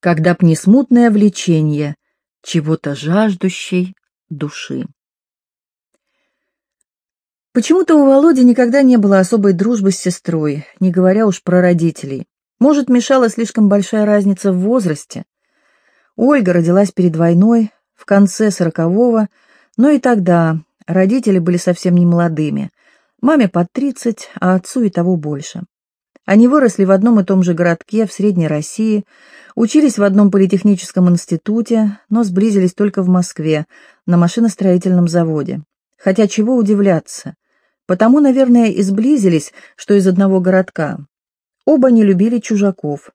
когда б не смутное влечение чего-то жаждущей души. Почему-то у Володи никогда не было особой дружбы с сестрой, не говоря уж про родителей. Может, мешала слишком большая разница в возрасте. Ольга родилась перед войной, в конце сорокового, но и тогда родители были совсем не молодыми. Маме под тридцать, а отцу и того больше. Они выросли в одном и том же городке в Средней России, учились в одном политехническом институте, но сблизились только в Москве, на машиностроительном заводе. Хотя чего удивляться? Потому, наверное, и сблизились, что из одного городка. Оба не любили чужаков.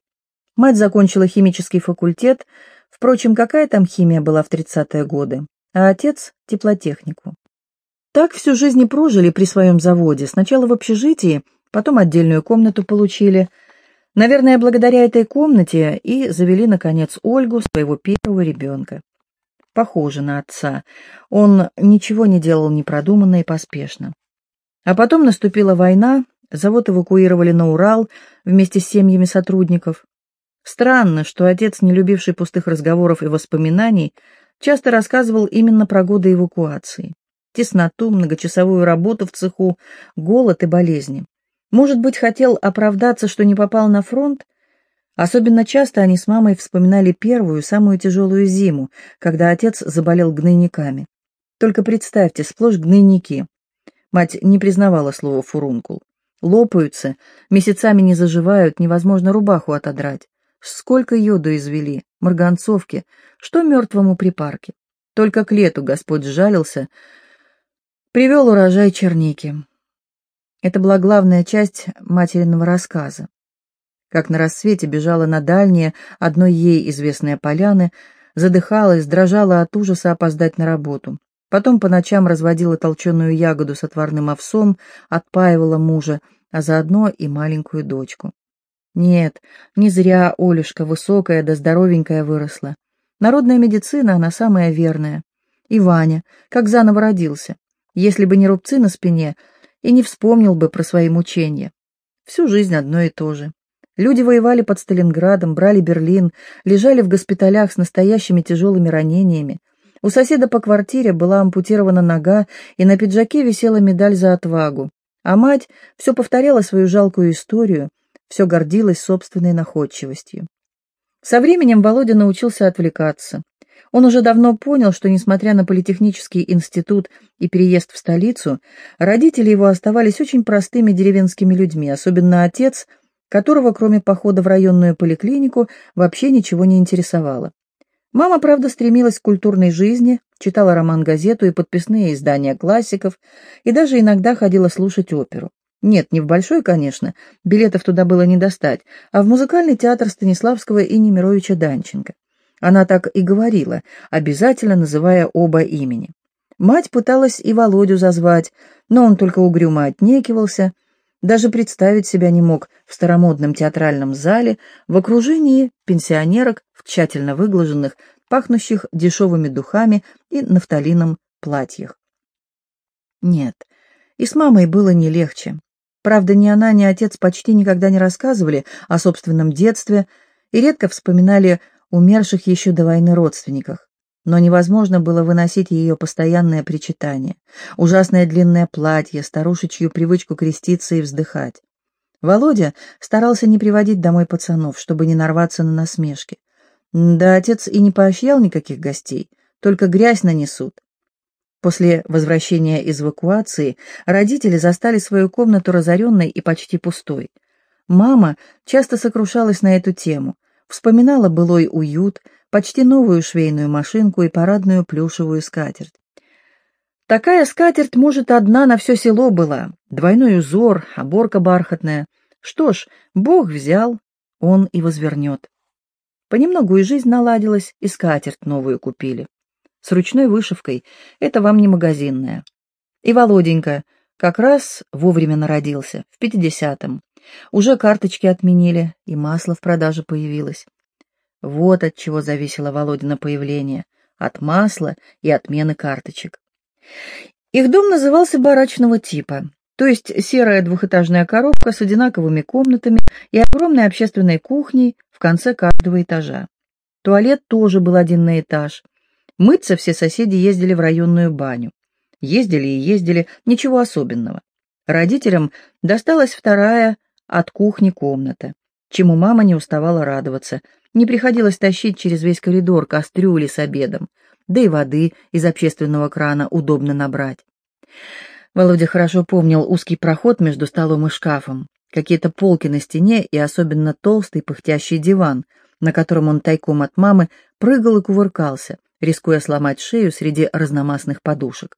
Мать закончила химический факультет, впрочем, какая там химия была в 30-е годы, а отец — теплотехнику. Так всю жизнь и прожили при своем заводе, сначала в общежитии, потом отдельную комнату получили. Наверное, благодаря этой комнате и завели, наконец, Ольгу, своего первого ребенка. Похоже на отца. Он ничего не делал непродуманно и поспешно. А потом наступила война, завод эвакуировали на Урал вместе с семьями сотрудников. Странно, что отец, не любивший пустых разговоров и воспоминаний, часто рассказывал именно про годы эвакуации. Тесноту, многочасовую работу в цеху, голод и болезни. Может быть, хотел оправдаться, что не попал на фронт? Особенно часто они с мамой вспоминали первую, самую тяжелую зиму, когда отец заболел гнойниками. Только представьте, сплошь гнойники. Мать не признавала слово «фурункул». Лопаются, месяцами не заживают, невозможно рубаху отодрать. Сколько йоду извели, марганцовки, что мертвому припарке. Только к лету Господь сжалился, привел урожай черники. Это была главная часть материного рассказа. Как на рассвете бежала на дальние, одной ей известные поляны, задыхалась, дрожала от ужаса опоздать на работу. Потом по ночам разводила толченую ягоду с отварным овсом, отпаивала мужа, а заодно и маленькую дочку. Нет, не зря Олюшка высокая да здоровенькая выросла. Народная медицина, она самая верная. И Ваня, как заново родился. Если бы не рубцы на спине, и не вспомнил бы про свои мучения. Всю жизнь одно и то же. Люди воевали под Сталинградом, брали Берлин, лежали в госпиталях с настоящими тяжелыми ранениями. У соседа по квартире была ампутирована нога, и на пиджаке висела медаль за отвагу. А мать все повторяла свою жалкую историю, все гордилась собственной находчивостью. Со временем Володя научился отвлекаться. Он уже давно понял, что, несмотря на политехнический институт и переезд в столицу, родители его оставались очень простыми деревенскими людьми, особенно отец, которого, кроме похода в районную поликлинику, вообще ничего не интересовало. Мама, правда, стремилась к культурной жизни, читала роман-газету и подписные издания классиков, и даже иногда ходила слушать оперу. Нет, не в большой, конечно, билетов туда было не достать, а в музыкальный театр Станиславского и Немировича Данченко. Она так и говорила, обязательно называя оба имени. Мать пыталась и Володю зазвать, но он только угрюмо отнекивался, даже представить себя не мог в старомодном театральном зале в окружении пенсионерок в тщательно выглаженных, пахнущих дешевыми духами и нафталином платьях. Нет, и с мамой было не легче. Правда, ни она, ни отец почти никогда не рассказывали о собственном детстве и редко вспоминали умерших еще до войны родственниках. Но невозможно было выносить ее постоянное причитание, ужасное длинное платье, старушечью привычку креститься и вздыхать. Володя старался не приводить домой пацанов, чтобы не нарваться на насмешки. Да отец и не поощрял никаких гостей, только грязь нанесут. После возвращения из эвакуации родители застали свою комнату разоренной и почти пустой. Мама часто сокрушалась на эту тему, Вспоминала былой уют, почти новую швейную машинку и парадную плюшевую скатерть. Такая скатерть, может, одна на все село была, двойной узор, оборка бархатная. Что ж, Бог взял, он и возвернет. Понемногу и жизнь наладилась, и скатерть новую купили. С ручной вышивкой, это вам не магазинная. И Володенька как раз вовремя народился, в пятидесятом. Уже карточки отменили, и масло в продаже появилось. Вот от чего зависело Володина появление. От масла и отмены карточек. Их дом назывался барачного типа, то есть серая двухэтажная коробка с одинаковыми комнатами и огромной общественной кухней в конце каждого этажа. Туалет тоже был один на этаж. Мыться все соседи ездили в районную баню. Ездили и ездили, ничего особенного. Родителям досталась вторая от кухни комната, чему мама не уставала радоваться. Не приходилось тащить через весь коридор кастрюли с обедом, да и воды из общественного крана удобно набрать. Володя хорошо помнил узкий проход между столом и шкафом, какие-то полки на стене и особенно толстый пыхтящий диван, на котором он тайком от мамы прыгал и кувыркался, рискуя сломать шею среди разномастных подушек.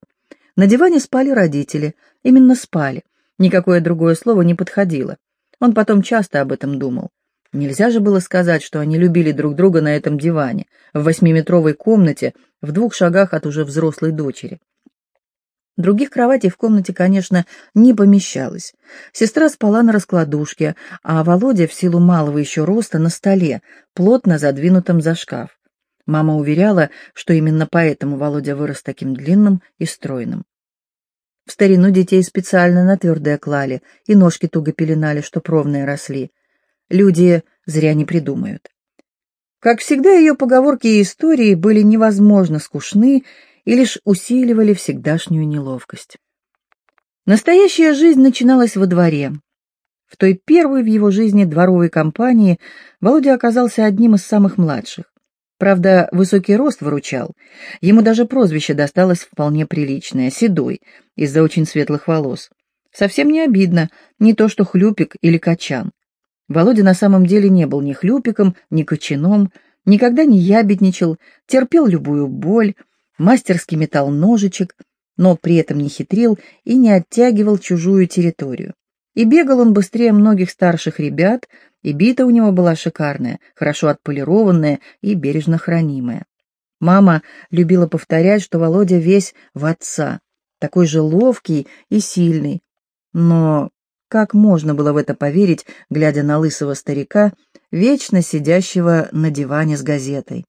На диване спали родители, именно спали, никакое другое слово не подходило. Он потом часто об этом думал. Нельзя же было сказать, что они любили друг друга на этом диване, в восьмиметровой комнате, в двух шагах от уже взрослой дочери. Других кроватей в комнате, конечно, не помещалось. Сестра спала на раскладушке, а Володя, в силу малого еще роста, на столе, плотно задвинутом за шкаф. Мама уверяла, что именно поэтому Володя вырос таким длинным и стройным. В старину детей специально на твердое клали, и ножки туго пеленали, чтоб ровные росли. Люди зря не придумают. Как всегда, ее поговорки и истории были невозможно скучны и лишь усиливали всегдашнюю неловкость. Настоящая жизнь начиналась во дворе. В той первой в его жизни дворовой компании Володя оказался одним из самых младших. Правда, высокий рост выручал. Ему даже прозвище досталось вполне приличное — Седой, из-за очень светлых волос. Совсем не обидно, не то что хлюпик или качан. Володя на самом деле не был ни хлюпиком, ни кочаном, никогда не ябедничал, терпел любую боль, мастерски метал ножичек, но при этом не хитрил и не оттягивал чужую территорию. И бегал он быстрее многих старших ребят, и бита у него была шикарная, хорошо отполированная и бережно хранимая. Мама любила повторять, что Володя весь в отца, такой же ловкий и сильный. Но как можно было в это поверить, глядя на лысого старика, вечно сидящего на диване с газетой?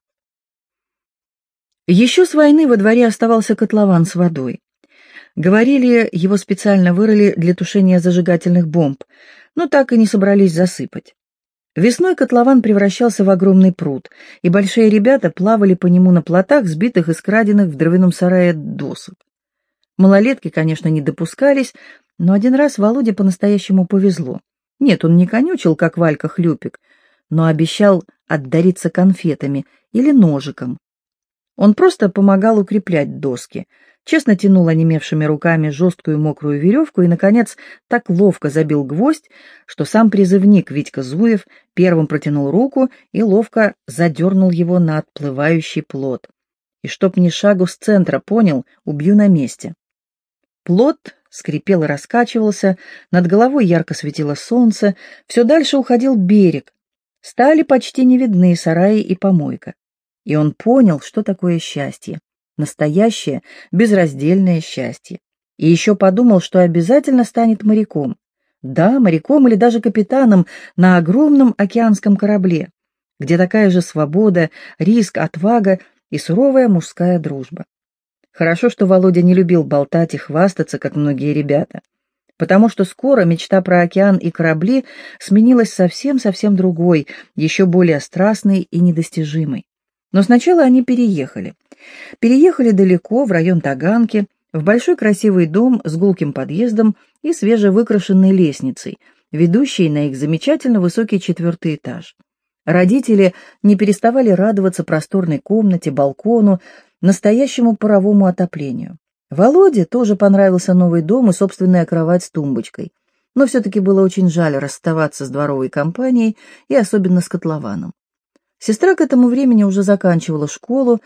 Еще с войны во дворе оставался котлован с водой. Говорили, его специально вырыли для тушения зажигательных бомб, но так и не собрались засыпать. Весной котлован превращался в огромный пруд, и большие ребята плавали по нему на плотах, сбитых из краденных в дровяном сарае досок. Малолетки, конечно, не допускались, но один раз Володе по-настоящему повезло. Нет, он не конючил, как Валька Хлюпик, но обещал отдариться конфетами или ножиком, он просто помогал укреплять доски, честно тянул онемевшими руками жесткую мокрую веревку и, наконец, так ловко забил гвоздь, что сам призывник Витька Зуев первым протянул руку и ловко задернул его на отплывающий плод. И чтоб ни шагу с центра понял, убью на месте. Плод скрипел и раскачивался, над головой ярко светило солнце, все дальше уходил берег. Стали почти не видны сараи и помойка и он понял, что такое счастье. Настоящее, безраздельное счастье. И еще подумал, что обязательно станет моряком. Да, моряком или даже капитаном на огромном океанском корабле, где такая же свобода, риск, отвага и суровая мужская дружба. Хорошо, что Володя не любил болтать и хвастаться, как многие ребята, потому что скоро мечта про океан и корабли сменилась совсем-совсем другой, еще более страстной и недостижимой. Но сначала они переехали. Переехали далеко, в район Таганки, в большой красивый дом с гулким подъездом и свежевыкрашенной лестницей, ведущей на их замечательно высокий четвертый этаж. Родители не переставали радоваться просторной комнате, балкону, настоящему паровому отоплению. Володе тоже понравился новый дом и собственная кровать с тумбочкой, но все-таки было очень жаль расставаться с дворовой компанией и особенно с котлованом. Сестра к этому времени уже заканчивала школу,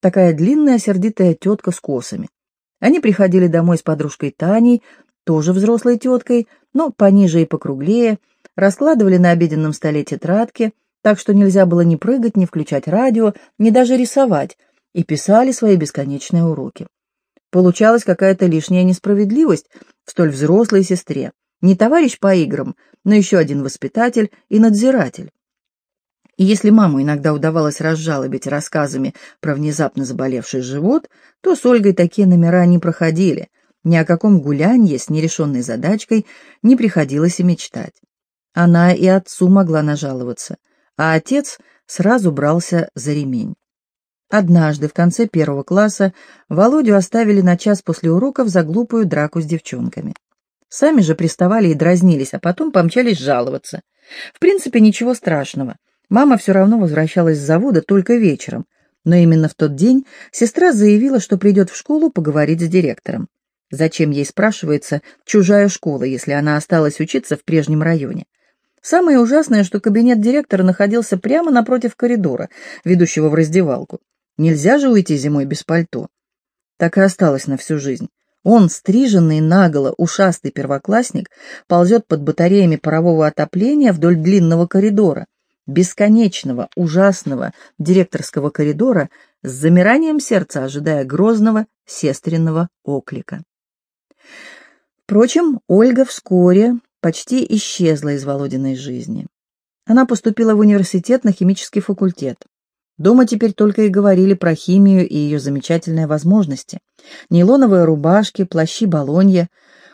такая длинная сердитая тетка с косами. Они приходили домой с подружкой Таней, тоже взрослой теткой, но пониже и покруглее, раскладывали на обеденном столе тетрадки, так что нельзя было ни прыгать, ни включать радио, ни даже рисовать, и писали свои бесконечные уроки. Получалась какая-то лишняя несправедливость в столь взрослой сестре. Не товарищ по играм, но еще один воспитатель и надзиратель. И если маму иногда удавалось разжалобить рассказами про внезапно заболевший живот, то с Ольгой такие номера не проходили. Ни о каком гулянье с нерешенной задачкой не приходилось и мечтать. Она и отцу могла нажаловаться, а отец сразу брался за ремень. Однажды в конце первого класса Володю оставили на час после уроков за глупую драку с девчонками. Сами же приставали и дразнились, а потом помчались жаловаться. В принципе, ничего страшного. Мама все равно возвращалась с завода только вечером, но именно в тот день сестра заявила, что придет в школу поговорить с директором. Зачем ей, спрашивается, чужая школа, если она осталась учиться в прежнем районе? Самое ужасное, что кабинет директора находился прямо напротив коридора, ведущего в раздевалку. Нельзя же уйти зимой без пальто. Так и осталось на всю жизнь. Он, стриженный наголо, ушастый первоклассник, ползет под батареями парового отопления вдоль длинного коридора, бесконечного, ужасного директорского коридора, с замиранием сердца ожидая грозного сестренного оклика. Впрочем, Ольга вскоре почти исчезла из Володиной жизни. Она поступила в университет на химический факультет. Дома теперь только и говорили про химию и ее замечательные возможности. Нейлоновые рубашки, плащи Болонья.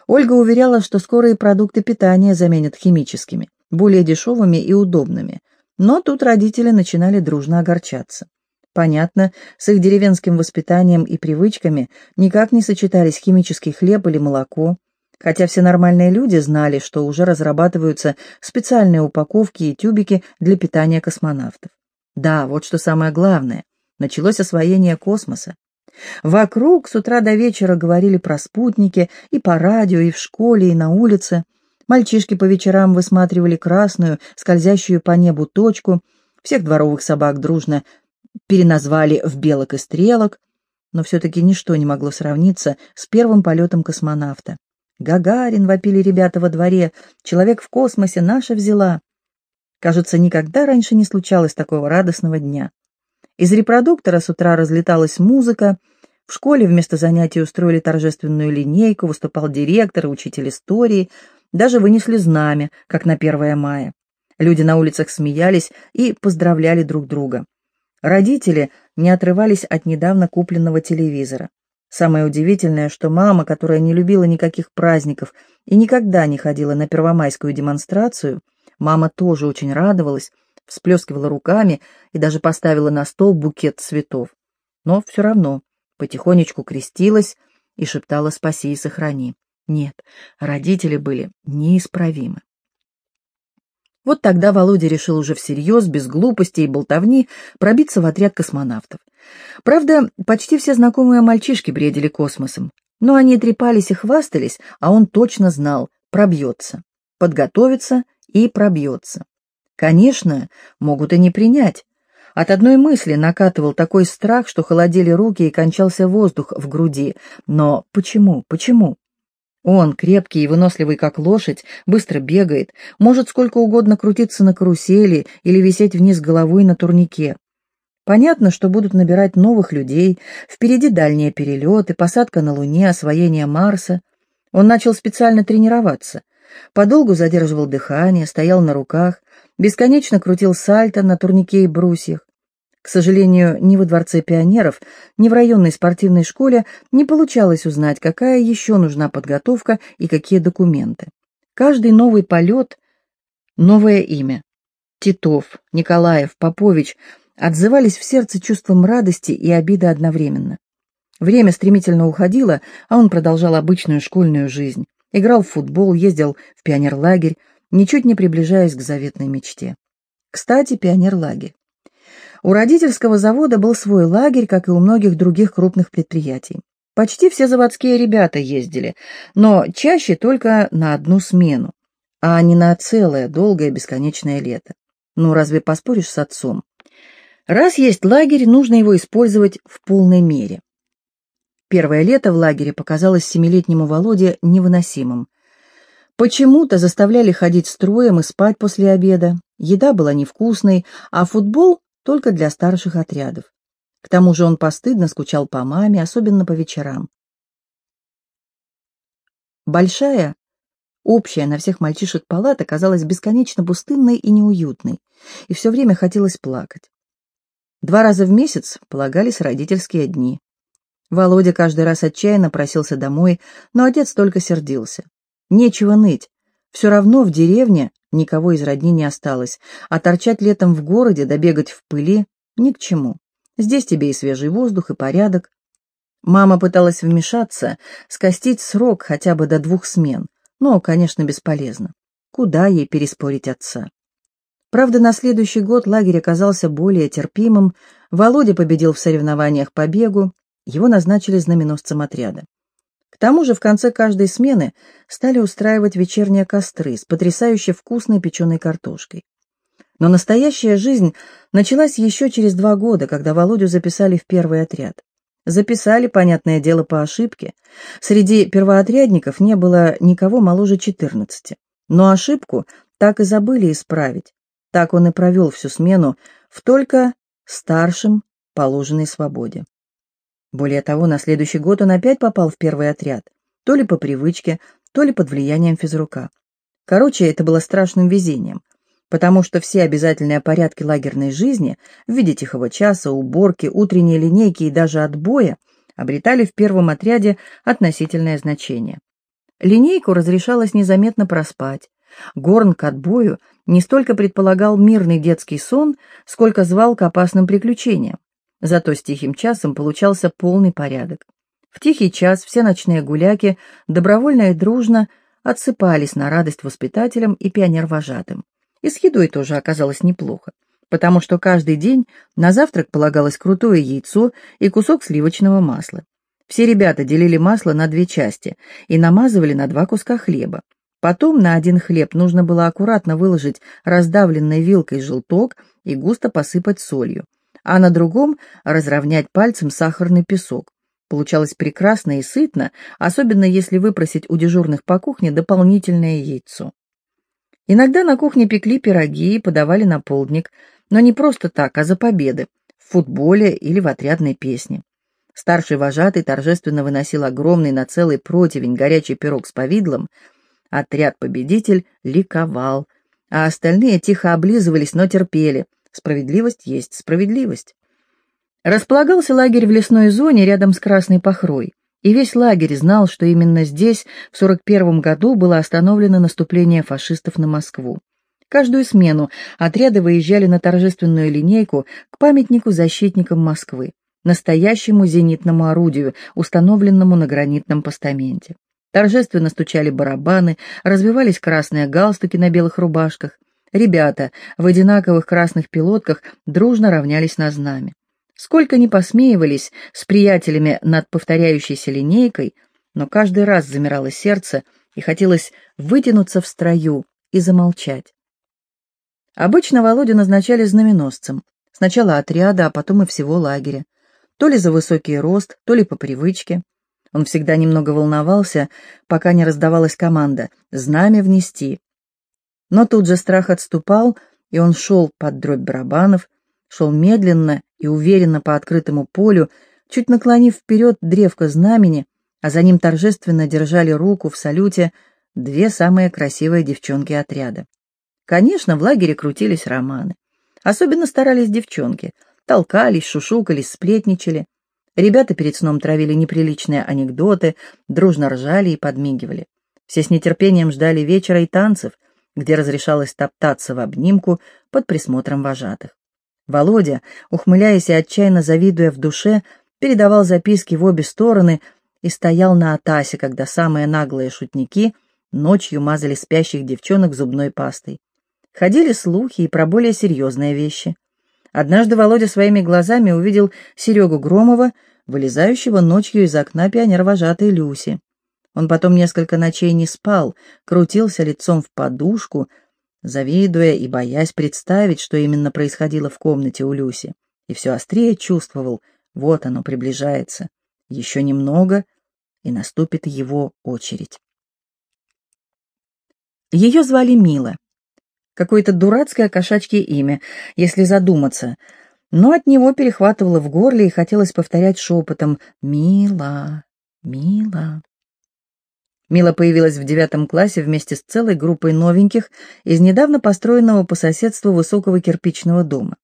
Ольга уверяла, что скоро и продукты питания заменят химическими, более дешевыми и удобными. Но тут родители начинали дружно огорчаться. Понятно, с их деревенским воспитанием и привычками никак не сочетались химический хлеб или молоко, хотя все нормальные люди знали, что уже разрабатываются специальные упаковки и тюбики для питания космонавтов. Да, вот что самое главное. Началось освоение космоса. Вокруг с утра до вечера говорили про спутники и по радио, и в школе, и на улице. Мальчишки по вечерам высматривали красную, скользящую по небу точку. Всех дворовых собак дружно переназвали в белок и стрелок. Но все-таки ничто не могло сравниться с первым полетом космонавта. «Гагарин!» — вопили ребята во дворе. «Человек в космосе наша взяла!» Кажется, никогда раньше не случалось такого радостного дня. Из репродуктора с утра разлеталась музыка, в школе вместо занятий устроили торжественную линейку, выступал директор и учитель истории, даже вынесли знамя, как на 1 мая. Люди на улицах смеялись и поздравляли друг друга. Родители не отрывались от недавно купленного телевизора. Самое удивительное, что мама, которая не любила никаких праздников и никогда не ходила на первомайскую демонстрацию, Мама тоже очень радовалась, всплескивала руками и даже поставила на стол букет цветов. Но все равно потихонечку крестилась и шептала «спаси и сохрани». Нет, родители были неисправимы. Вот тогда Володя решил уже всерьез, без глупости и болтовни, пробиться в отряд космонавтов. Правда, почти все знакомые мальчишки бредили космосом, но они трепались и хвастались, а он точно знал, пробьется. Подготовиться и пробьется. Конечно, могут и не принять. От одной мысли накатывал такой страх, что холодели руки и кончался воздух в груди. Но почему, почему? Он, крепкий и выносливый, как лошадь, быстро бегает, может сколько угодно крутиться на карусели или висеть вниз головой на турнике. Понятно, что будут набирать новых людей, впереди дальние перелеты, посадка на Луне, освоение Марса. Он начал специально тренироваться — Подолгу задерживал дыхание, стоял на руках, бесконечно крутил сальто на турнике и брусьях. К сожалению, ни во Дворце пионеров, ни в районной спортивной школе не получалось узнать, какая еще нужна подготовка и какие документы. Каждый новый полет — новое имя. Титов, Николаев, Попович отзывались в сердце чувством радости и обиды одновременно. Время стремительно уходило, а он продолжал обычную школьную жизнь. Играл в футбол, ездил в пионерлагерь, ничуть не приближаясь к заветной мечте. Кстати, пионерлагерь. У родительского завода был свой лагерь, как и у многих других крупных предприятий. Почти все заводские ребята ездили, но чаще только на одну смену, а не на целое, долгое, бесконечное лето. Ну, разве поспоришь с отцом? Раз есть лагерь, нужно его использовать в полной мере. Первое лето в лагере показалось семилетнему Володе невыносимым. Почему-то заставляли ходить строем и спать после обеда, еда была невкусной, а футбол только для старших отрядов. К тому же он постыдно скучал по маме, особенно по вечерам. Большая, общая на всех мальчишек палата казалась бесконечно пустынной и неуютной, и все время хотелось плакать. Два раза в месяц полагались родительские дни. Володя каждый раз отчаянно просился домой, но отец только сердился. Нечего ныть. Все равно в деревне Никого из родни не осталось, а торчать летом в городе, добегать в пыли — ни к чему. Здесь тебе и свежий воздух, и порядок. Мама пыталась вмешаться, скостить срок хотя бы до двух смен, но, конечно, бесполезно. Куда ей переспорить отца? Правда, на следующий год лагерь оказался более терпимым, Володя победил в соревнованиях по бегу, его назначили знаменосцем отряда. К тому же в конце каждой смены стали устраивать вечерние костры с потрясающе вкусной печеной картошкой. Но настоящая жизнь началась еще через два года, когда Володю записали в первый отряд. Записали, понятное дело, по ошибке. Среди первоотрядников не было никого моложе 14. Но ошибку так и забыли исправить. Так он и провел всю смену в только старшем положенной свободе. Более того, на следующий год он опять попал в первый отряд, то ли по привычке, то ли под влиянием физрука. Короче, это было страшным везением, потому что все обязательные порядки лагерной жизни в виде тихого часа, уборки, утренней линейки и даже отбоя обретали в первом отряде относительное значение. Линейку разрешалось незаметно проспать. Горн к отбою не столько предполагал мирный детский сон, сколько звал к опасным приключениям. Зато с тихим часом получался полный порядок. В тихий час все ночные гуляки добровольно и дружно отсыпались на радость воспитателям и пионервожатым. И с едой тоже оказалось неплохо, потому что каждый день на завтрак полагалось крутое яйцо и кусок сливочного масла. Все ребята делили масло на две части и намазывали на два куска хлеба. Потом на один хлеб нужно было аккуратно выложить раздавленной вилкой желток и густо посыпать солью а на другом разровнять пальцем сахарный песок. Получалось прекрасно и сытно, особенно если выпросить у дежурных по кухне дополнительное яйцо. Иногда на кухне пекли пироги и подавали на полдник, но не просто так, а за победы, в футболе или в отрядной песне. Старший вожатый торжественно выносил огромный на целый противень горячий пирог с повидлом. Отряд-победитель ликовал, а остальные тихо облизывались, но терпели, Справедливость есть справедливость. Располагался лагерь в лесной зоне рядом с Красной Похрой, и весь лагерь знал, что именно здесь в 41 году было остановлено наступление фашистов на Москву. Каждую смену отряды выезжали на торжественную линейку к памятнику защитникам Москвы, настоящему зенитному орудию, установленному на гранитном постаменте. Торжественно стучали барабаны, развивались красные галстуки на белых рубашках, Ребята в одинаковых красных пилотках дружно равнялись на знамя. Сколько ни посмеивались с приятелями над повторяющейся линейкой, но каждый раз замирало сердце и хотелось вытянуться в строю и замолчать. Обычно Володю назначали знаменосцем, сначала отряда, а потом и всего лагеря, то ли за высокий рост, то ли по привычке. Он всегда немного волновался, пока не раздавалась команда «Знамя внести», но тут же страх отступал, и он шел под дробь барабанов, шел медленно и уверенно по открытому полю, чуть наклонив вперед древко знамени, а за ним торжественно держали руку в салюте две самые красивые девчонки отряда. Конечно, в лагере крутились романы. Особенно старались девчонки, толкались, шушукались, сплетничали. Ребята перед сном травили неприличные анекдоты, дружно ржали и подмигивали. Все с нетерпением ждали вечера и танцев, где разрешалось топтаться в обнимку под присмотром вожатых. Володя, ухмыляясь и отчаянно завидуя в душе, передавал записки в обе стороны и стоял на атасе, когда самые наглые шутники ночью мазали спящих девчонок зубной пастой. Ходили слухи и про более серьезные вещи. Однажды Володя своими глазами увидел Серегу Громова, вылезающего ночью из окна пионер-вожатой Люси. Он потом несколько ночей не спал, крутился лицом в подушку, завидуя и боясь представить, что именно происходило в комнате у Люси, и все острее чувствовал, вот оно приближается, еще немного, и наступит его очередь. Ее звали Мила. Какое-то дурацкое кошачье имя, если задуматься, но от него перехватывало в горле и хотелось повторять шепотом «Мила, Мила». Мила появилась в девятом классе вместе с целой группой новеньких из недавно построенного по соседству высокого кирпичного дома.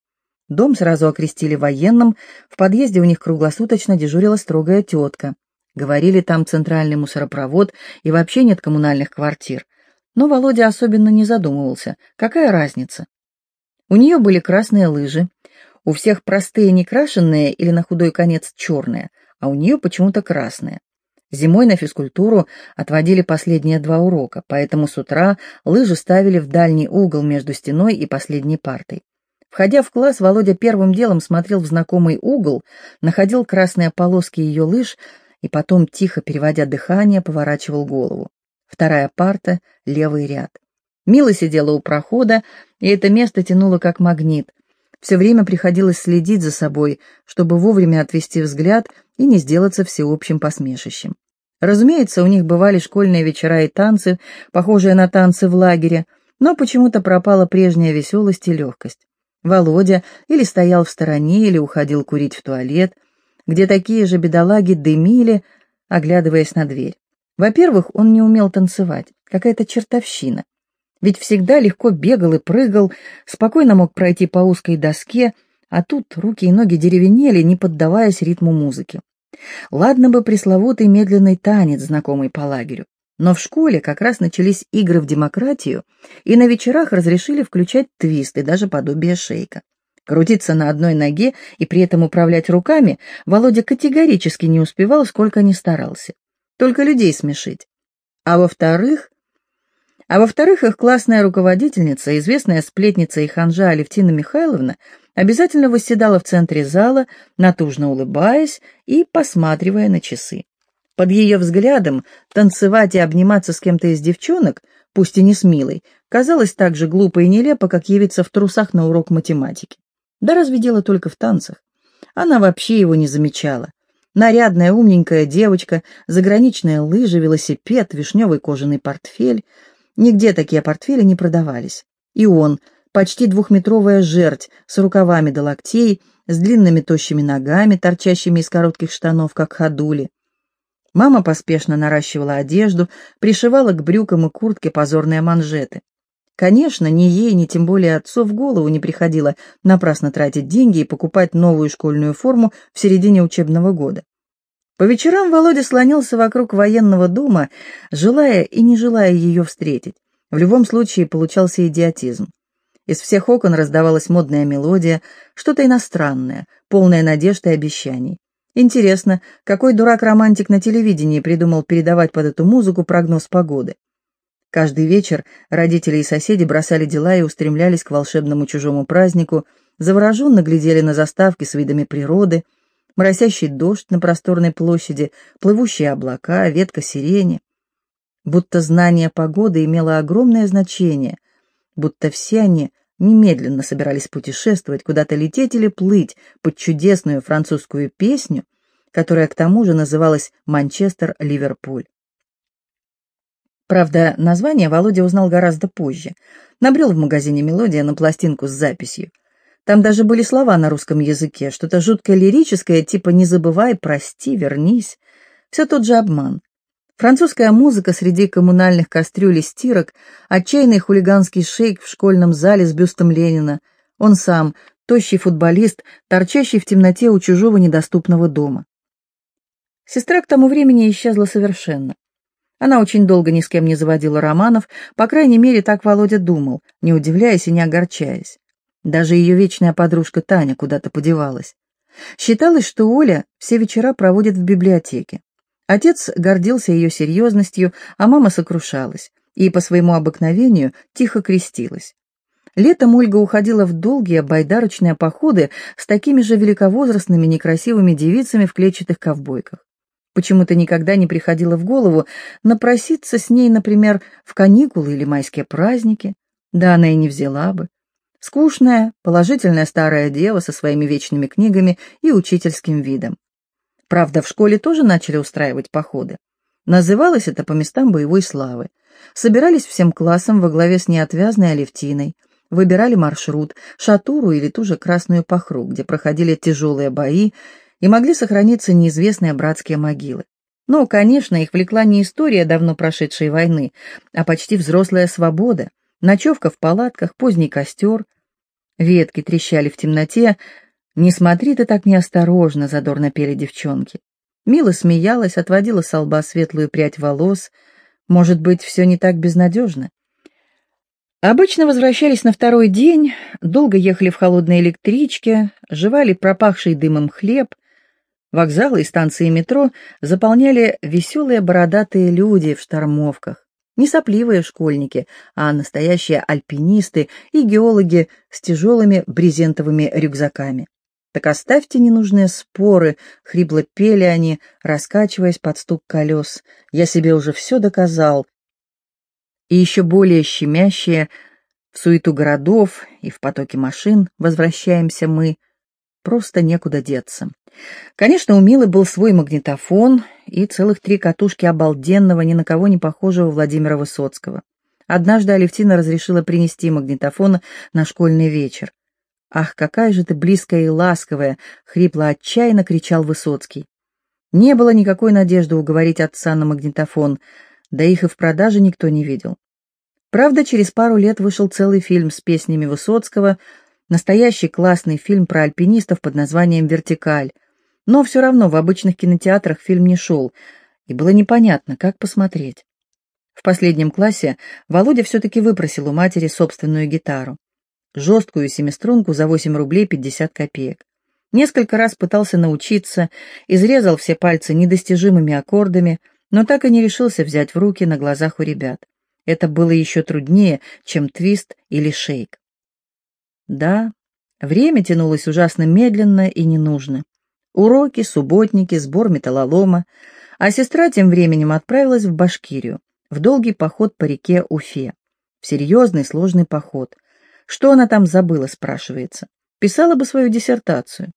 Дом сразу окрестили военным, в подъезде у них круглосуточно дежурила строгая тетка. Говорили, там центральный мусоропровод и вообще нет коммунальных квартир. Но Володя особенно не задумывался, какая разница. У нее были красные лыжи, у всех простые некрашенные или на худой конец черные, а у нее почему-то красные. Зимой на физкультуру отводили последние два урока, поэтому с утра лыжи ставили в дальний угол между стеной и последней партой. Входя в класс, Володя первым делом смотрел в знакомый угол, находил красные полоски ее лыж и потом, тихо переводя дыхание, поворачивал голову. Вторая парта, левый ряд. Мила сидела у прохода, и это место тянуло как магнит. Все время приходилось следить за собой, чтобы вовремя отвести взгляд и не сделаться всеобщим посмешищем. Разумеется, у них бывали школьные вечера и танцы, похожие на танцы в лагере, но почему-то пропала прежняя веселость и легкость. Володя или стоял в стороне, или уходил курить в туалет, где такие же бедолаги дымили, оглядываясь на дверь. Во-первых, он не умел танцевать, какая-то чертовщина. Ведь всегда легко бегал и прыгал, спокойно мог пройти по узкой доске, а тут руки и ноги деревенели, не поддаваясь ритму музыки. Ладно бы пресловутый медленный танец, знакомый по лагерю. Но в школе как раз начались игры в демократию, и на вечерах разрешили включать твист и даже подобие шейка. Крутиться на одной ноге и при этом управлять руками Володя категорически не успевал, сколько ни старался. Только людей смешить. А во-вторых, а во-вторых, их классная руководительница, известная сплетница и ханжа Алевтина Михайловна, обязательно восседала в центре зала, натужно улыбаясь и посматривая на часы. Под ее взглядом танцевать и обниматься с кем-то из девчонок, пусть и не с Милой, казалось так же глупо и нелепо, как явиться в трусах на урок математики. Да разве дело только в танцах? Она вообще его не замечала. Нарядная умненькая девочка, заграничные лыжи, велосипед, вишневый кожаный портфель — Нигде такие портфели не продавались. И он, почти двухметровая жерть, с рукавами до локтей, с длинными тощими ногами, торчащими из коротких штанов, как ходули. Мама поспешно наращивала одежду, пришивала к брюкам и куртке позорные манжеты. Конечно, ни ей, ни тем более отцу в голову не приходило напрасно тратить деньги и покупать новую школьную форму в середине учебного года. По вечерам Володя слонился вокруг военного дома, желая и не желая ее встретить. В любом случае получался идиотизм. Из всех окон раздавалась модная мелодия, что-то иностранное, полное надежд и обещаний. Интересно, какой дурак-романтик на телевидении придумал передавать под эту музыку прогноз погоды? Каждый вечер родители и соседи бросали дела и устремлялись к волшебному чужому празднику, завороженно глядели на заставки с видами природы — моросящий дождь на просторной площади, плывущие облака, ветка сирени. Будто знание погоды имело огромное значение, будто все они немедленно собирались путешествовать, куда-то лететь или плыть под чудесную французскую песню, которая к тому же называлась «Манчестер-Ливерпуль». Правда, название Володя узнал гораздо позже. Набрел в магазине «Мелодия» на пластинку с записью – там даже были слова на русском языке, что-то жутко лирическое, типа «не забывай, прости, вернись». Все тот же обман. Французская музыка среди коммунальных кастрюль стирок, отчаянный хулиганский шейк в школьном зале с бюстом Ленина, он сам, тощий футболист, торчащий в темноте у чужого недоступного дома. Сестра к тому времени исчезла совершенно. Она очень долго ни с кем не заводила романов, по крайней мере, так Володя думал, не удивляясь и не огорчаясь. Даже ее вечная подружка Таня куда-то подевалась. Считалось, что Оля все вечера проводит в библиотеке. Отец гордился ее серьезностью, а мама сокрушалась и по своему обыкновению тихо крестилась. Летом Ольга уходила в долгие байдарочные походы с такими же великовозрастными некрасивыми девицами в клетчатых ковбойках. Почему-то никогда не приходило в голову напроситься с ней, например, в каникулы или майские праздники. Да она и не взяла бы. Скучная, положительная старая дева со своими вечными книгами и учительским видом. Правда, в школе тоже начали устраивать походы. Называлось это по местам боевой славы. Собирались всем классом во главе с неотвязной Алевтиной, выбирали маршрут, шатуру или ту же Красную Пахру, где проходили тяжелые бои и могли сохраниться неизвестные братские могилы. Но, конечно, их влекла не история давно прошедшей войны, а почти взрослая свобода, ночевка в палатках, поздний костер, Ветки трещали в темноте. «Не смотри ты так неосторожно», — задорно пели девчонки. Мила смеялась, отводила с лба светлую прядь волос. «Может быть, все не так безнадежно? Обычно возвращались на второй день, долго ехали в холодной электричке, жевали пропахший дымом хлеб. Вокзалы и станции метро заполняли веселые бородатые люди в штормовках. Не сопливые школьники, а настоящие альпинисты и геологи с тяжелыми брезентовыми рюкзаками. «Так оставьте ненужные споры», — хрипло пели они, раскачиваясь под стук колес. «Я себе уже все доказал, и еще более щемящее в суету городов и в потоке машин возвращаемся мы, просто некуда деться. Конечно, у Милы был свой магнитофон и целых три катушки обалденного, ни на кого не похожего Владимира Высоцкого. Однажды Алевтина разрешила принести магнитофон на школьный вечер. «Ах, какая же ты близкая и ласковая!» — хрипло отчаянно кричал Высоцкий. Не было никакой надежды уговорить отца на магнитофон, да их и в продаже никто не видел. Правда, через пару лет вышел целый фильм с песнями Высоцкого, настоящий классный фильм про альпинистов под названием «Вертикаль». Но все равно в обычных кинотеатрах фильм не шел, и было непонятно, как посмотреть. В последнем классе Володя все-таки выпросил у матери собственную гитару. Жесткую семиструнку за 8 рублей 50 копеек. Несколько раз пытался научиться, изрезал все пальцы недостижимыми аккордами, но так и не решился взять в руки на глазах у ребят. Это было еще труднее, чем твист или шейк. Да, время тянулось ужасно медленно и ненужно. Уроки, субботники, сбор металлолома, а сестра тем временем отправилась в Башкирию, в долгий поход по реке Уфе. В серьезный сложный поход. Что она там забыла, спрашивается. Писала бы свою диссертацию.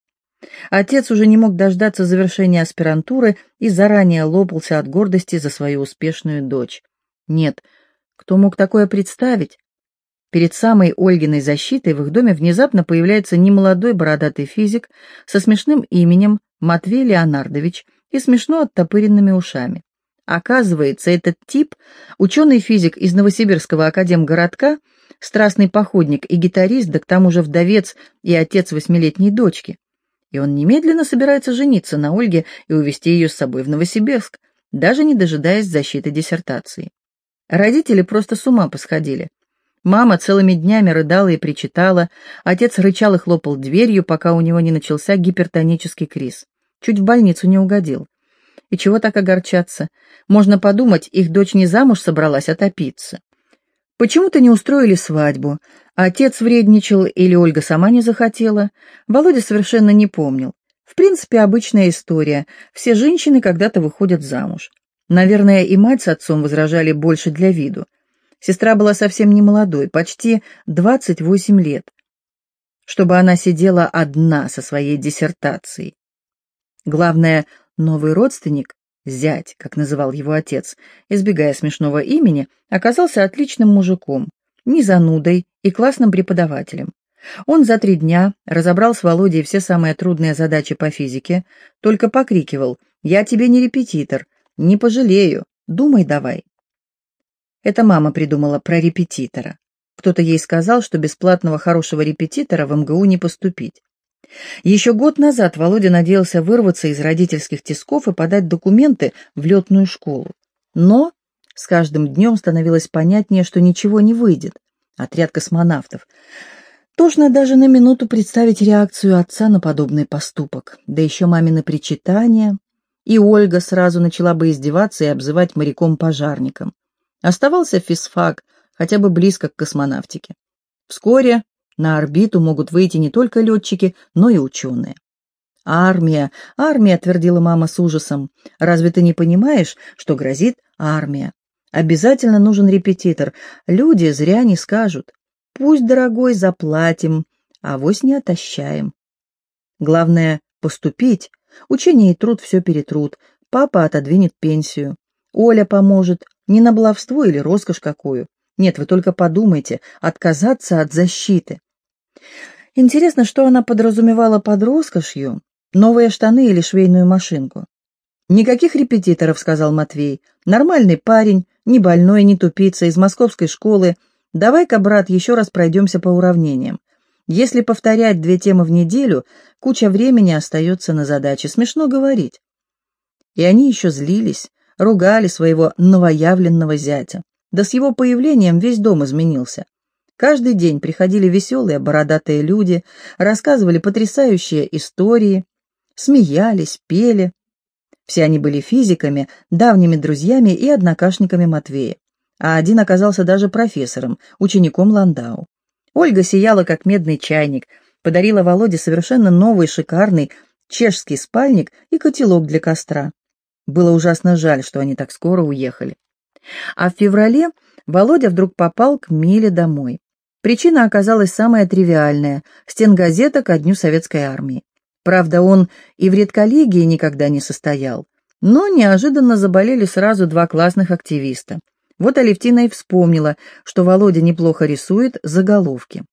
Отец уже не мог дождаться завершения аспирантуры и заранее лопался от гордости за свою успешную дочь. Нет, кто мог такое представить? Перед самой Ольгиной защитой в их доме внезапно появляется немолодой бородатый физик со смешным именем Матвей Леонардович и смешно оттопыренными ушами. Оказывается, этот тип — ученый-физик из Новосибирского академгородка, страстный походник и гитарист, да к тому же вдовец и отец восьмилетней дочки. И он немедленно собирается жениться на Ольге и увезти ее с собой в Новосибирск, даже не дожидаясь защиты диссертации. Родители просто с ума посходили. Мама целыми днями рыдала и причитала, отец рычал и хлопал дверью, пока у него не начался гипертонический криз. Чуть в больницу не угодил. И чего так огорчаться? Можно подумать, их дочь не замуж собралась, а топиться. Почему-то не устроили свадьбу. Отец вредничал или Ольга сама не захотела. Володя совершенно не помнил. В принципе, обычная история. Все женщины когда-то выходят замуж. Наверное, и мать с отцом возражали больше для виду. Сестра была совсем не молодой, почти 28 лет, чтобы она сидела одна со своей диссертацией. Главное, новый родственник, зять, как называл его отец, избегая смешного имени, оказался отличным мужиком, не занудой и классным преподавателем. Он за три дня разобрал с Володей все самые трудные задачи по физике, только покрикивал «Я тебе не репетитор, не пожалею. Думай давай. Это мама придумала про репетитора. Кто-то ей сказал, что бесплатного хорошего репетитора в МГУ не поступить. Еще год назад Володя надеялся вырваться из родительских тисков и подать документы в летную школу. Но с каждым днем становилось понятнее, что ничего не выйдет. Отряд космонавтов. Тошно даже на минуту представить реакцию отца на подобный поступок. Да еще мамины причитания, и Ольга сразу начала бы издеваться и обзывать моряком-пожарником. Оставался физфак, хотя бы близко к космонавтике. Вскоре на орбиту могут выйти не только летчики, но и ученые. «Армия, армия», — твердила мама с ужасом. «Разве ты не понимаешь, что грозит армия? Обязательно нужен репетитор. Люди зря не скажут. Пусть, дорогой, заплатим, а вось не отощаем. Главное — поступить, Учение и труд все перетрут. Папа отодвинет пенсию. Оля поможет. Не на баловство или роскошь какую. Нет, вы только подумайте, отказаться от защиты. Интересно, что она подразумевала под роскошью? Новые штаны или швейную машинку? «Никаких репетиторов», — сказал Матвей. «Нормальный парень, не больной, не тупица, из московской школы. Давай-ка, брат, еще раз пройдемся по уравнениям. Если повторять две темы в неделю, куча времени остается на задаче. Смешно говорить. И они еще злились, ругали своего новоявленного зятя. Да с его появлением весь дом изменился. Каждый день приходили веселые бородатые люди, рассказывали потрясающие истории, смеялись, пели. Все они были физиками, давними друзьями и однокашниками Матвея, а один оказался даже профессором, учеником Ландау. Ольга сияла, как медный чайник, подарила Володе совершенно новый шикарный чешский спальник и котелок для костра. Было ужасно жаль, что они так скоро уехали. А в феврале Володя вдруг попал к Миле домой. Причина оказалась самая тривиальная – стенгазета ко дню советской армии. Правда, он и в редколлегии никогда не состоял. Но неожиданно заболели сразу два классных активиста. Вот Алевтина и вспомнила, что Володя неплохо рисует заголовки.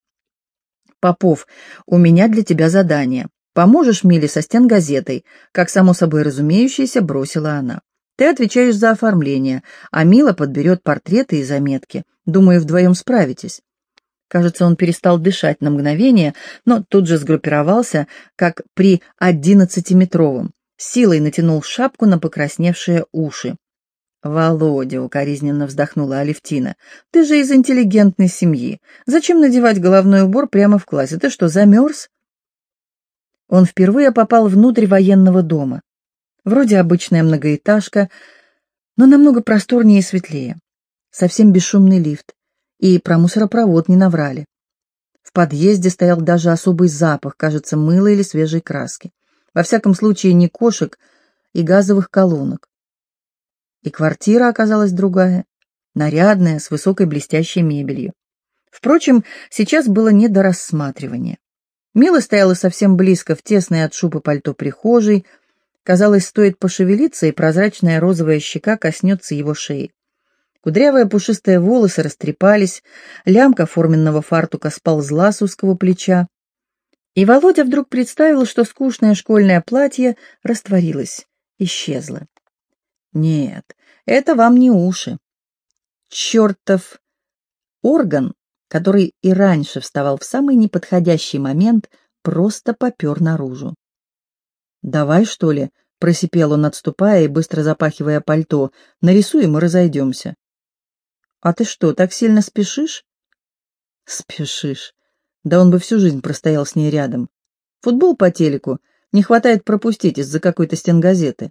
«Попов, у меня для тебя задание. Поможешь Миле со стенгазетой?» Как само собой разумеющееся, бросила она. «Ты отвечаешь за оформление, а Мила подберет портреты и заметки. Думаю, вдвоем справитесь». Кажется, он перестал дышать на мгновение, но тут же сгруппировался, как при одиннадцатиметровом. Силой натянул шапку на покрасневшие уши. «Володя», — укоризненно вздохнула Алевтина, — «ты же из интеллигентной семьи. Зачем надевать головной убор прямо в классе? Ты что, замерз?» Он впервые попал внутрь военного дома. Вроде обычная многоэтажка, но намного просторнее и светлее. Совсем бесшумный лифт и про мусоропровод не наврали. В подъезде стоял даже особый запах, кажется, мыла или свежей краски. Во всяком случае, не кошек и газовых колонок. И квартира оказалась другая, нарядная, с высокой блестящей мебелью. Впрочем, сейчас было не до рассматривания. Мила стояла совсем близко, в тесной от шубы пальто прихожей. Казалось, стоит пошевелиться, и прозрачная розовая щека коснется его шеи. Кудрявые пушистые волосы растрепались, лямка форменного фартука сползла с узкого плеча. И Володя вдруг представил, что скучное школьное платье растворилось, исчезло. Нет, это вам не уши. Чертов орган, который и раньше вставал в самый неподходящий момент, просто попер наружу. «Давай, что ли?» — просипел он, отступая и быстро запахивая пальто. «Нарисуем и разойдемся». «А ты что, так сильно спешишь?» «Спешишь. Да он бы всю жизнь простоял с ней рядом. Футбол по телеку не хватает пропустить из-за какой-то стенгазеты».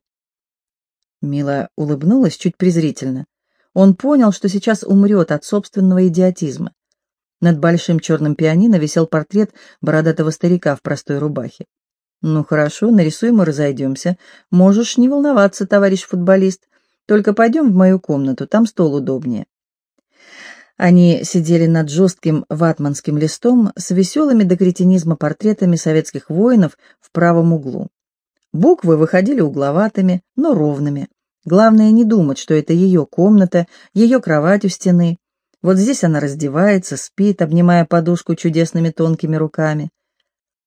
Мила улыбнулась чуть презрительно. Он понял, что сейчас умрет от собственного идиотизма. Над большим черным пианино висел портрет бородатого старика в простой рубахе. «Ну хорошо, нарисуем и разойдемся. Можешь не волноваться, товарищ футболист. Только пойдем в мою комнату, там стол удобнее». Они сидели над жестким ватманским листом с веселыми до кретинизма портретами советских воинов в правом углу. Буквы выходили угловатыми, но ровными. Главное не думать, что это ее комната, ее кровать у стены. Вот здесь она раздевается, спит, обнимая подушку чудесными тонкими руками.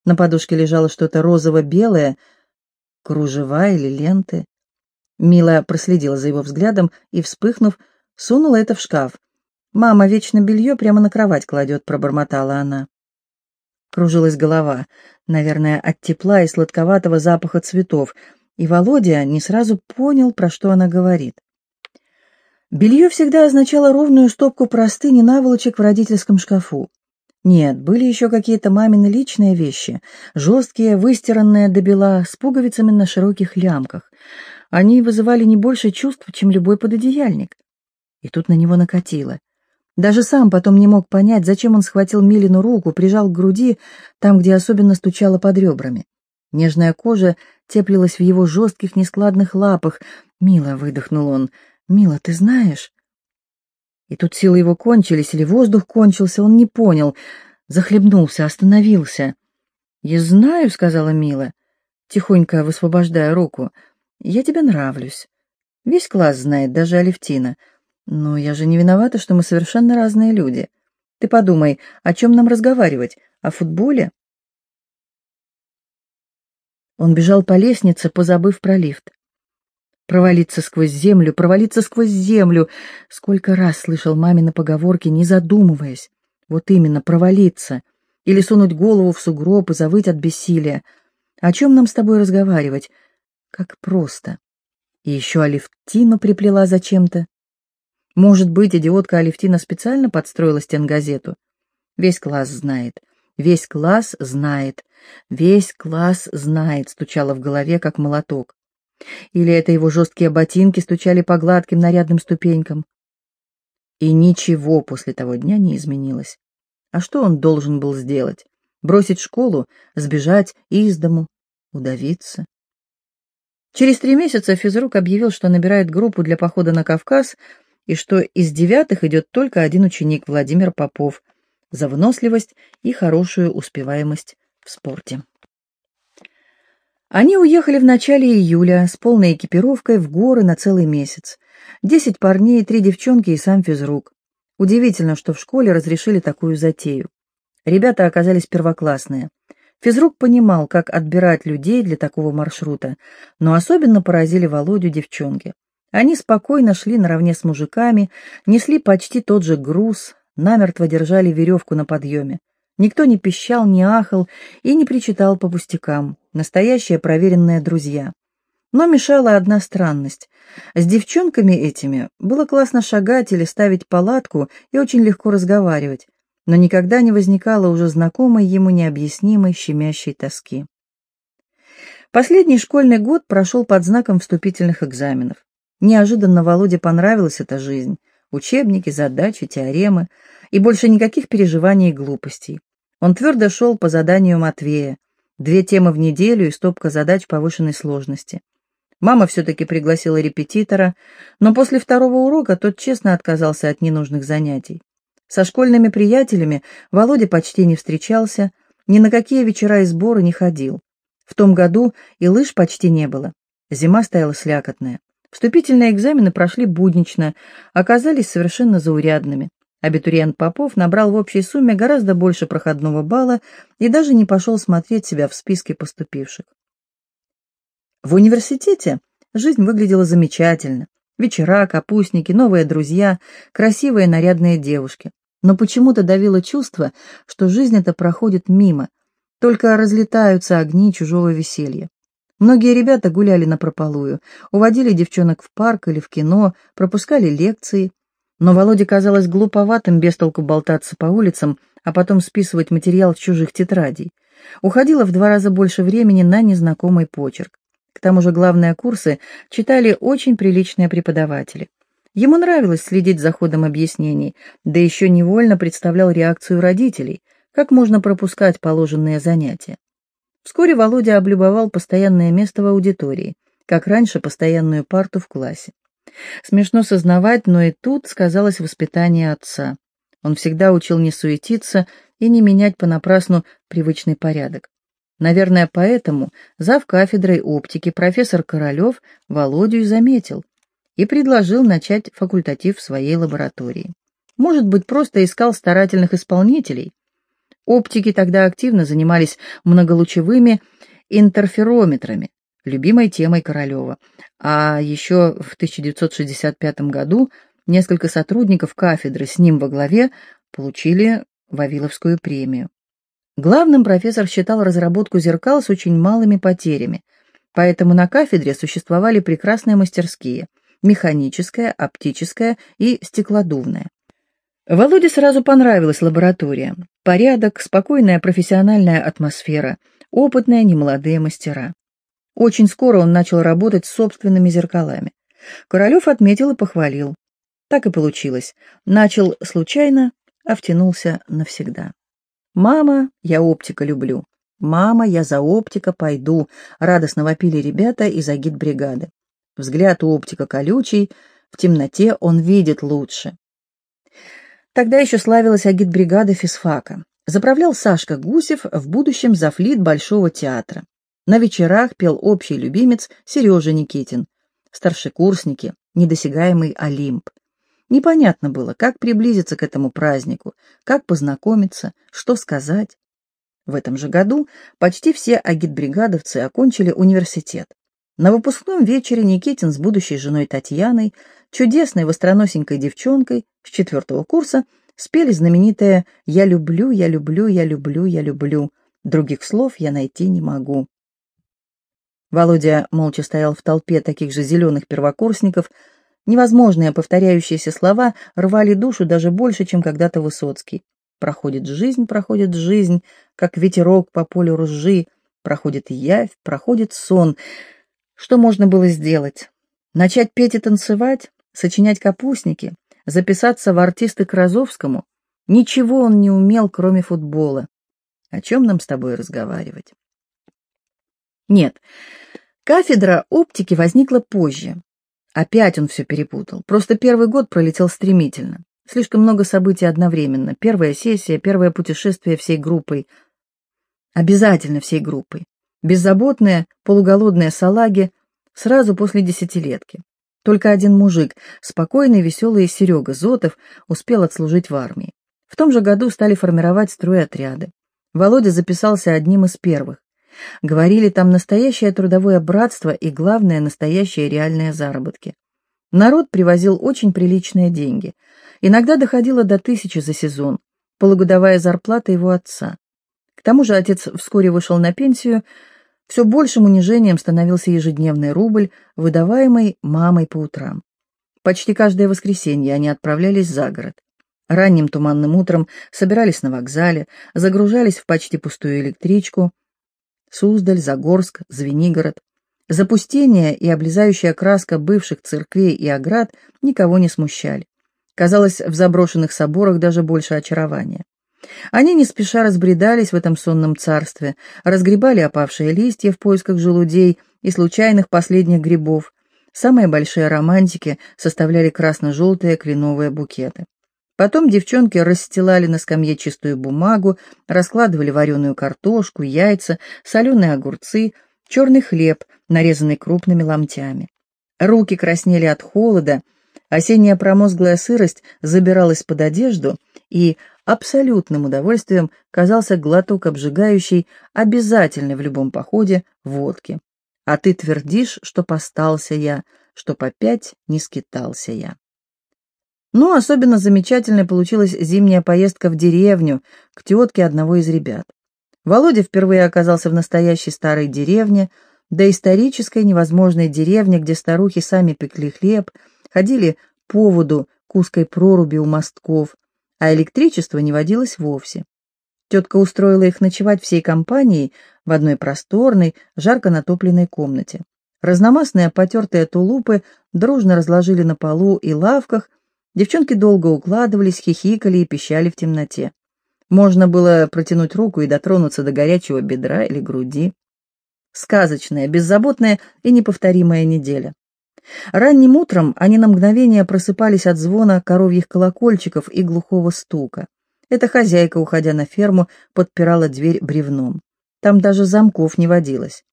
На подушке лежало что-то розово-белое, кружева или ленты. Мила проследила за его взглядом и, вспыхнув, сунула это в шкаф, «Мама вечно белье прямо на кровать кладет», — пробормотала она. Кружилась голова, наверное, от тепла и сладковатого запаха цветов, и Володя не сразу понял, про что она говорит. Белье всегда означало ровную стопку простыни наволочек в родительском шкафу. Нет, были еще какие-то мамины личные вещи, жесткие, выстиранные до бела, с пуговицами на широких лямках. Они вызывали не больше чувств, чем любой пододеяльник. И тут на него накатило. Даже сам потом не мог понять, зачем он схватил Милину руку, прижал к груди, там, где особенно стучало под ребрами. Нежная кожа теплилась в его жестких, нескладных лапах. «Мила», — выдохнул он, — «Мила, ты знаешь?» И тут силы его кончились, или воздух кончился, он не понял. Захлебнулся, остановился. «Я знаю», — сказала Мила, тихонько высвобождая руку, — «я тебе нравлюсь. Весь класс знает, даже Алевтина». Но я же не виновата, что мы совершенно разные люди. Ты подумай, о чем нам разговаривать? О футболе? Он бежал по лестнице, позабыв про лифт. Провалиться сквозь землю, провалиться сквозь землю. Сколько раз слышал мамины поговорки, не задумываясь. Вот именно, провалиться. Или сунуть голову в сугроб и завыть от бессилия. О чем нам с тобой разговаривать? Как просто. И еще Алевтину приплела зачем-то. Может быть, идиотка Алевтина специально подстроила стенгазету? Весь класс знает. Весь класс знает. Весь класс знает, стучало в голове, как молоток. Или это его жесткие ботинки стучали по гладким нарядным ступенькам. И ничего после того дня не изменилось. А что он должен был сделать? Бросить школу, сбежать из дому, удавиться? Через три месяца физрук объявил, что набирает группу для похода на Кавказ, и что из девятых идет только один ученик, Владимир Попов, за выносливость и хорошую успеваемость в спорте. Они уехали в начале июля с полной экипировкой в горы на целый месяц. Десять парней, три девчонки и сам физрук. Удивительно, что в школе разрешили такую затею. Ребята оказались первоклассные. Физрук понимал, как отбирать людей для такого маршрута, но особенно поразили Володю девчонки. Они спокойно шли наравне с мужиками, несли почти тот же груз, намертво держали веревку на подъеме. Никто не пищал, не ахал и не причитал по пустякам. Настоящие проверенные друзья. Но мешала одна странность. С девчонками этими было классно шагать или ставить палатку и очень легко разговаривать, но никогда не возникало уже знакомой ему необъяснимой щемящей тоски. Последний школьный год прошел под знаком вступительных экзаменов. Неожиданно Володе понравилась эта жизнь. Учебники, задачи, теоремы и больше никаких переживаний и глупостей. Он твердо шел по заданию Матвея. Две темы в неделю и стопка задач повышенной сложности. Мама все-таки пригласила репетитора, но после второго урока тот честно отказался от ненужных занятий. Со школьными приятелями Володя почти не встречался, ни на какие вечера и сборы не ходил. В том году и лыж почти не было. Зима стояла слякотная. Вступительные экзамены прошли буднично, оказались совершенно заурядными. Абитуриент Попов набрал в общей сумме гораздо больше проходного балла и даже не пошел смотреть себя в списке поступивших. В университете жизнь выглядела замечательно. Вечера, капустники, новые друзья, красивые нарядные девушки. Но почему-то давило чувство, что жизнь эта проходит мимо, только разлетаются огни чужого веселья. Многие ребята гуляли на прополую, уводили девчонок в парк или в кино, пропускали лекции. Но Володе казалось глуповатым без толку болтаться по улицам, а потом списывать материал с чужих тетрадей. Уходило в два раза больше времени на незнакомый почерк. К тому же главные курсы читали очень приличные преподаватели. Ему нравилось следить за ходом объяснений, да еще невольно представлял реакцию родителей, как можно пропускать положенные занятия. Вскоре Володя облюбовал постоянное место в аудитории, как раньше постоянную парту в классе. Смешно сознавать, но и тут сказалось воспитание отца. Он всегда учил не суетиться и не менять понапрасну привычный порядок. Наверное, поэтому зав кафедрой оптики профессор Королев Володю и заметил и предложил начать факультатив в своей лаборатории. Может быть, просто искал старательных исполнителей. Оптики тогда активно занимались многолучевыми интерферометрами, любимой темой Королева. А еще в 1965 году несколько сотрудников кафедры с ним во главе получили Вавиловскую премию. Главным профессор считал разработку зеркал с очень малыми потерями, поэтому на кафедре существовали прекрасные мастерские – механическая, оптическая и стеклодувная. Володе сразу понравилась лаборатория. Порядок, спокойная профессиональная атмосфера, опытные немолодые мастера. Очень скоро он начал работать с собственными зеркалами. Королев отметил и похвалил. Так и получилось. Начал случайно, а втянулся навсегда. «Мама, я оптика люблю. Мама, я за оптика пойду», — радостно вопили ребята из агитбригады. Взгляд у оптика колючий, в темноте он видит лучше. Тогда еще славилась агитбригада физфака. Заправлял Сашка Гусев, в будущем зафлит Большого театра. На вечерах пел общий любимец Сережа Никитин. Старшекурсники, недосягаемый Олимп. Непонятно было, как приблизиться к этому празднику, как познакомиться, что сказать. В этом же году почти все агитбригадовцы окончили университет. На выпускном вечере Никитин с будущей женой Татьяной, чудесной востроносенькой девчонкой с четвертого курса, спели знаменитое «Я люблю, я люблю, я люблю, я люблю». Других слов я найти не могу. Володя молча стоял в толпе таких же зеленых первокурсников, Невозможные повторяющиеся слова рвали душу даже больше, чем когда-то Высоцкий. Проходит жизнь, проходит жизнь, как ветерок по полю ржи, проходит явь, проходит сон. Что можно было сделать? Начать петь и танцевать, сочинять капустники, записаться в артисты к Розовскому? Ничего он не умел, кроме футбола. О чем нам с тобой разговаривать? Нет, кафедра оптики возникла позже. Опять он все перепутал. Просто первый год пролетел стремительно. Слишком много событий одновременно. Первая сессия, первое путешествие всей группой. Обязательно всей группой. Беззаботные, полуголодные салаги сразу после десятилетки. Только один мужик, спокойный, веселый Серега Зотов, успел отслужить в армии. В том же году стали формировать стройотряды. Володя записался одним из первых. Говорили, там настоящее трудовое братство и, главное, настоящие реальные заработки. Народ привозил очень приличные деньги. Иногда доходило до тысячи за сезон, полугодовая зарплата его отца. К тому же отец вскоре вышел на пенсию, все большим унижением становился ежедневный рубль, выдаваемый мамой по утрам. Почти каждое воскресенье они отправлялись за город. Ранним туманным утром собирались на вокзале, загружались в почти пустую электричку. Суздаль, Загорск, Звенигород. Запустение и облезающая краска бывших церквей и оград никого не смущали. Казалось, в заброшенных соборах даже больше очарования. Они не спеша разбредались в этом сонном царстве, разгребали опавшие листья в поисках желудей и случайных последних грибов. Самые большие романтики составляли красно-желтые кленовые букеты. Потом девчонки расстилали на скамье чистую бумагу, раскладывали вареную картошку, яйца, соленые огурцы, черный хлеб, нарезанный крупными ломтями. Руки краснели от холода, осенняя промозглая сырость забиралась под одежду, и абсолютным удовольствием казался глоток обжигающий, обязательный в любом походе, водки. А ты твердишь, что постался я, что попять не скитался я. Ну, особенно замечательной получилась зимняя поездка в деревню к тетке одного из ребят. Володя впервые оказался в настоящей старой деревне, до исторической невозможной деревне, где старухи сами пекли хлеб, ходили по воду к узкой проруби у мостков, а электричество не водилось вовсе. Тетка устроила их ночевать всей компанией в одной просторной, жарко натопленной комнате. Разномастные потертые тулупы дружно разложили на полу и лавках, Девчонки долго укладывались, хихикали и пищали в темноте. Можно было протянуть руку и дотронуться до горячего бедра или груди. Сказочная, беззаботная и неповторимая неделя. Ранним утром они на мгновение просыпались от звона коровьих колокольчиков и глухого стука. Эта хозяйка, уходя на ферму, подпирала дверь бревном. Там даже замков не водилось.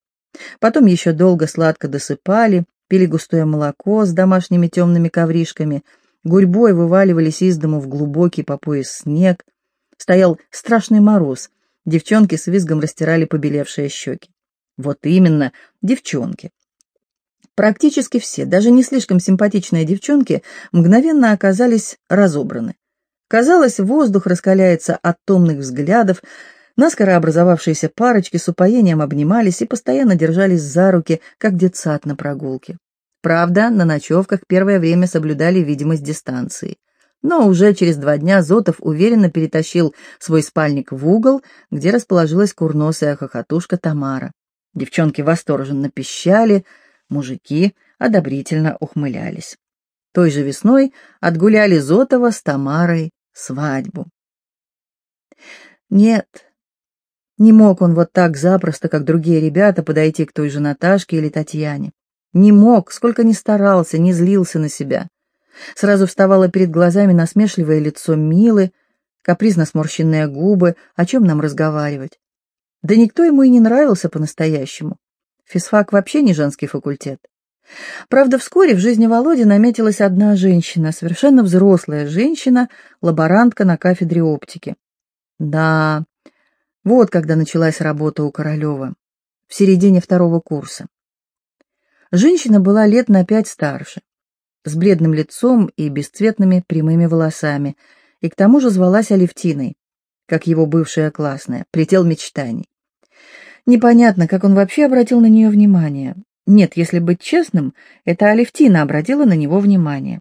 Потом еще долго сладко досыпали, пили густое молоко с домашними темными ковришками — Гурьбой вываливались из дому в глубокий по пояс снег. Стоял страшный мороз. Девчонки с визгом растирали побелевшие щеки. Вот именно, девчонки. Практически все, даже не слишком симпатичные девчонки, мгновенно оказались разобраны. Казалось, воздух раскаляется от томных взглядов, наскоро образовавшиеся парочки с упоением обнимались и постоянно держались за руки, как детсад на прогулке. Правда, на ночевках первое время соблюдали видимость дистанции. Но уже через два дня Зотов уверенно перетащил свой спальник в угол, где расположилась курносая хохотушка Тамара. Девчонки восторженно пищали, мужики одобрительно ухмылялись. Той же весной отгуляли Зотова с Тамарой свадьбу. Нет, не мог он вот так запросто, как другие ребята, подойти к той же Наташке или Татьяне. Не мог, сколько ни старался, не злился на себя. Сразу вставало перед глазами насмешливое лицо Милы, капризно сморщенные губы, о чем нам разговаривать. Да никто ему и не нравился по-настоящему. Физфак вообще не женский факультет. Правда, вскоре в жизни Володи наметилась одна женщина, совершенно взрослая женщина, лаборантка на кафедре оптики. Да, вот когда началась работа у Королева, в середине второго курса. Женщина была лет на пять старше, с бледным лицом и бесцветными прямыми волосами, и к тому же звалась Алевтиной, как его бывшая классная, предел мечтаний. Непонятно, как он вообще обратил на нее внимание. Нет, если быть честным, это Алевтина обратила на него внимание.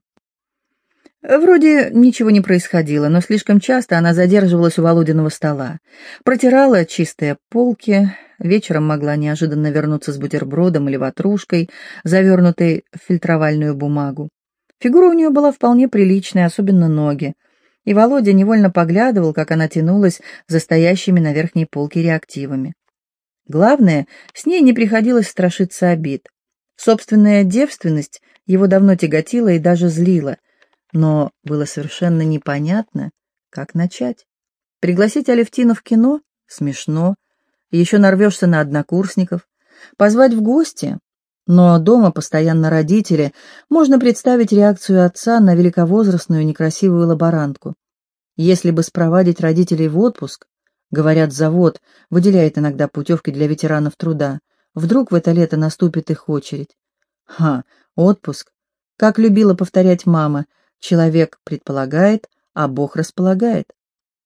Вроде ничего не происходило, но слишком часто она задерживалась у Володиного стола. Протирала чистые полки, вечером могла неожиданно вернуться с бутербродом или ватрушкой, завернутой в фильтровальную бумагу. Фигура у нее была вполне приличная, особенно ноги. И Володя невольно поглядывал, как она тянулась за стоящими на верхней полке реактивами. Главное, с ней не приходилось страшиться обид. Собственная девственность его давно тяготила и даже злила — но было совершенно непонятно, как начать. Пригласить Алевтину в кино? Смешно. Еще нарвешься на однокурсников. Позвать в гости? Но дома постоянно родители. Можно представить реакцию отца на великовозрастную некрасивую лаборантку. Если бы спровадить родителей в отпуск, говорят, завод выделяет иногда путевки для ветеранов труда, вдруг в это лето наступит их очередь. Ха, отпуск. Как любила повторять мама — Человек предполагает, а Бог располагает.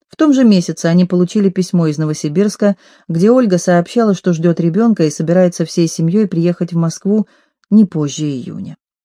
В том же месяце они получили письмо из Новосибирска, где Ольга сообщала, что ждет ребенка и собирается всей семьей приехать в Москву не позже июня.